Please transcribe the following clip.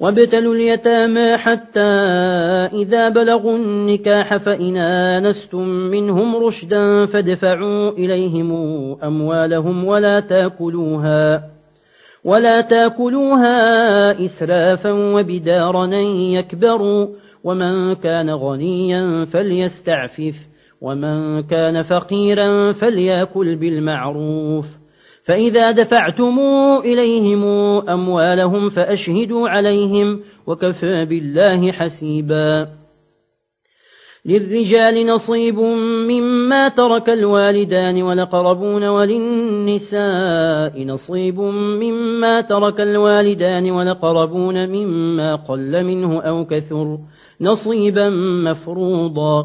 وابتلوا اليتامى حتى إذا بلغوا النكاح فإن آنستم منهم رشدا فادفعوا إليهم أموالهم ولا تأكلوها ولا تأكلوها إسرافا وبدارا يكبروا ومن كان غنيا فليستعفف ومن كان فقيرا فليأكل بالمعروف فإذا دفعتم إليهم أموالهم فأشهدوا عليهم وكفى بالله حسيبا. للرجال نصيب مما ترك الوالدان ولقربون وللنساء نصيب مما ترك الوالدان ولقربون مما قل منه أو كثر نصيبا مفروضا.